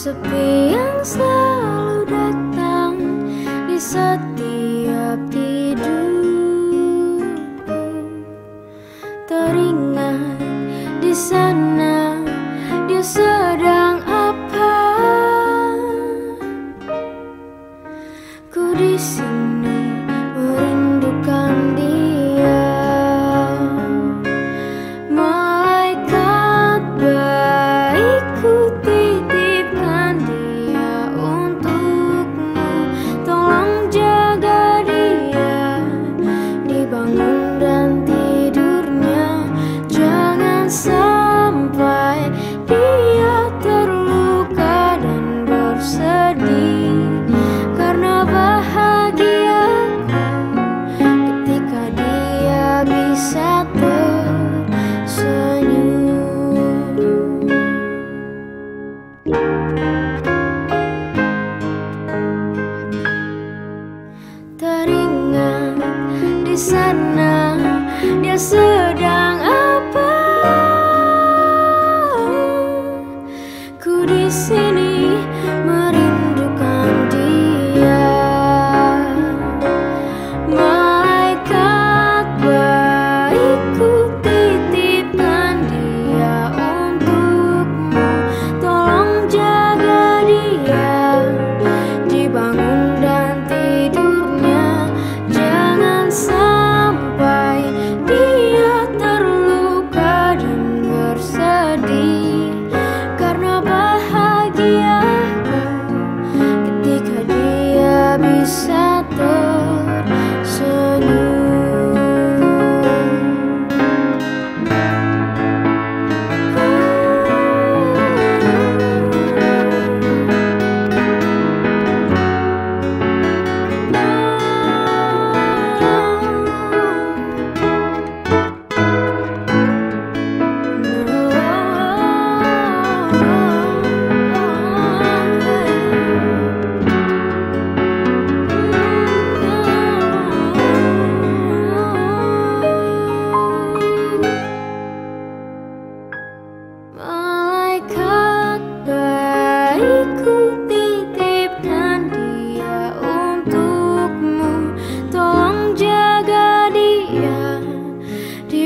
sepi yang selalu datang di setiap tidurku. Teringat di sana dia sedang apa? Ku di sini. Teringat di sana dia sedang apa? Ku di sini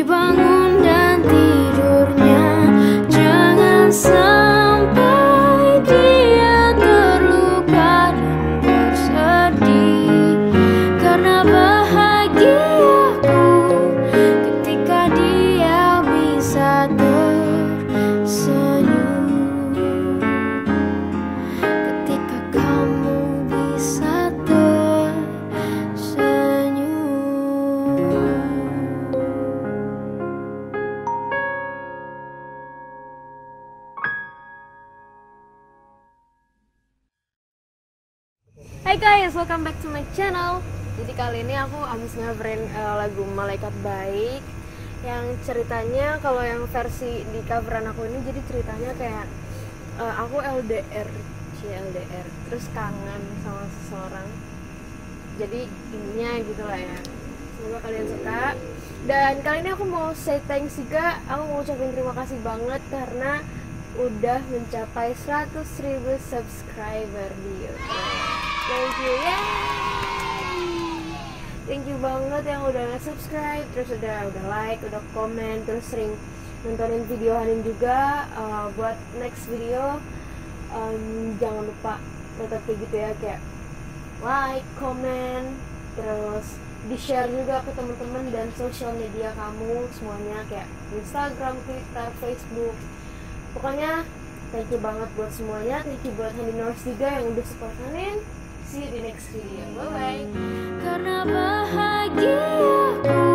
Dibangun Hai guys, welcome back to my channel. Jadi kali ini aku habis ngeverin eh, lagu Malaikat Baik yang ceritanya kalau yang versi di coveran aku ini jadi ceritanya kayak eh, aku LDR, c LDR, terus kangen sama seseorang. Jadi intinya gitu lah ya. Semoga kalian suka. Dan kali ini aku mau say thanks juga. Aku mau ucapin terima kasih banget karena udah mencapai 100.000 subscriber di YouTube. Thank you, yay! Thank you banget yang udah subscribe, terus udah udah like, udah komen, terus sering nontonin video Hanin juga. Uh, buat next video, um, jangan lupa tetap kayak gitu ya kayak like, komen, terus di share juga ke teman-teman dan sosial media kamu semuanya kayak Instagram, Twitter, Facebook. Pokoknya thank you banget buat semuanya. Thank you buat Hanin Norris juga yang udah support Hanin. See you di next video. Bye bye.